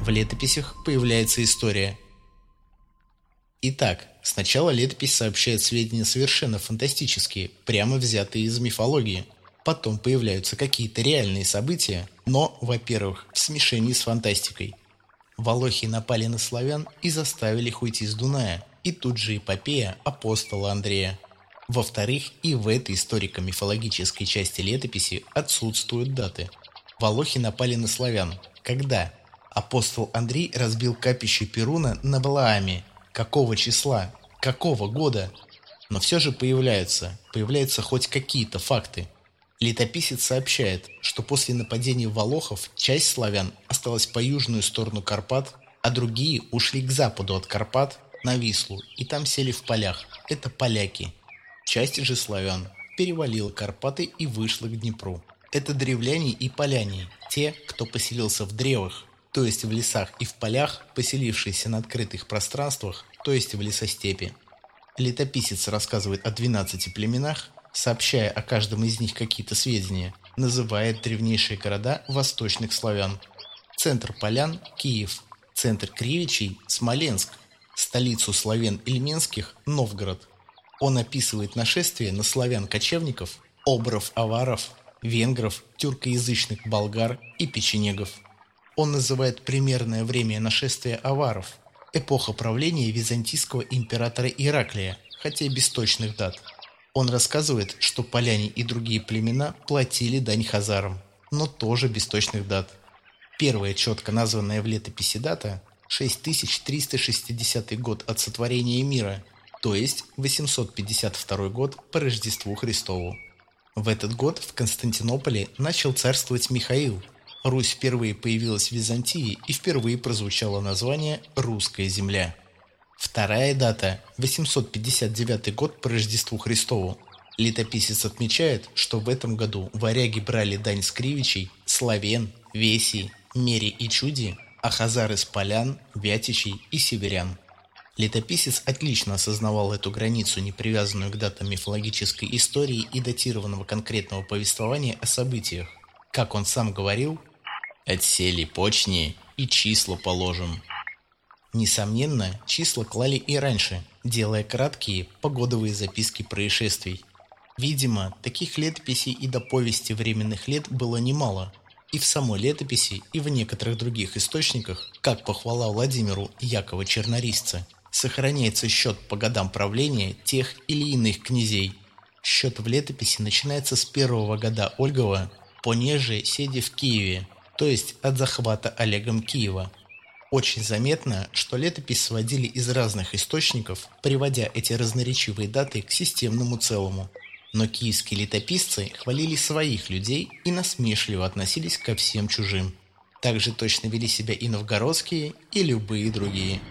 В летописях появляется история. Итак, сначала летопись сообщает сведения совершенно фантастические, прямо взятые из мифологии. Потом появляются какие-то реальные события, но, во-первых, в смешении с фантастикой. Волохи напали на славян и заставили их уйти с Дуная, и тут же эпопея апостола Андрея. Во-вторых, и в этой историко-мифологической части летописи отсутствуют даты. Волохи напали на славян. Когда? Апостол Андрей разбил капище Перуна на Балааме. Какого числа? Какого года? Но все же появляются, появляются хоть какие-то факты. Летописец сообщает, что после нападения Волохов часть славян осталась по южную сторону Карпат, а другие ушли к западу от Карпат на Вислу и там сели в полях. Это поляки. Часть же славян перевалила Карпаты и вышла к Днепру. Это древляне и поляне, те, кто поселился в древах, то есть в лесах и в полях, поселившиеся на открытых пространствах, то есть в лесостепи. Летописец рассказывает о 12 племенах, сообщая о каждом из них какие-то сведения, называет древнейшие города восточных славян. Центр полян – Киев, центр Кривичей – Смоленск, столицу славян Ильменских – Новгород, он описывает нашествие на славян-кочевников, обров-аваров, венгров, тюркоязычных болгар и печенегов. Он называет примерное время нашествия аваров – эпоха правления византийского императора Ираклия, хотя и без точных дат. Он рассказывает, что поляне и другие племена платили дань хазарам, но тоже без точных дат. Первая четко названная в летописи дата – 6360 год от сотворения мира – то есть 852 год по Рождеству Христову. В этот год в Константинополе начал царствовать Михаил. Русь впервые появилась в Византии и впервые прозвучало название «Русская земля». Вторая дата – 859 год по Рождеству Христову. Летописец отмечает, что в этом году варяги брали дань с кривичей, славян, весей, мере и чуди, а хазары с полян, вятичей и северян. Летописец отлично осознавал эту границу, не привязанную к датам мифологической истории и датированного конкретного повествования о событиях. Как он сам говорил, «Отсели почни и числа положим». Несомненно, числа клали и раньше, делая краткие погодовые записки происшествий. Видимо, таких летописей и до повести временных лет было немало. И в самой летописи, и в некоторых других источниках, как похвала Владимиру Якова Чернорисца, Сохраняется счет по годам правления тех или иных князей. Счет в летописи начинается с первого года Ольгова понеже седи в Киеве, то есть от захвата Олегом Киева. Очень заметно, что летопись сводили из разных источников, приводя эти разноречивые даты к системному целому. Но киевские летописцы хвалили своих людей и насмешливо относились ко всем чужим. Также точно вели себя и новгородские, и любые другие.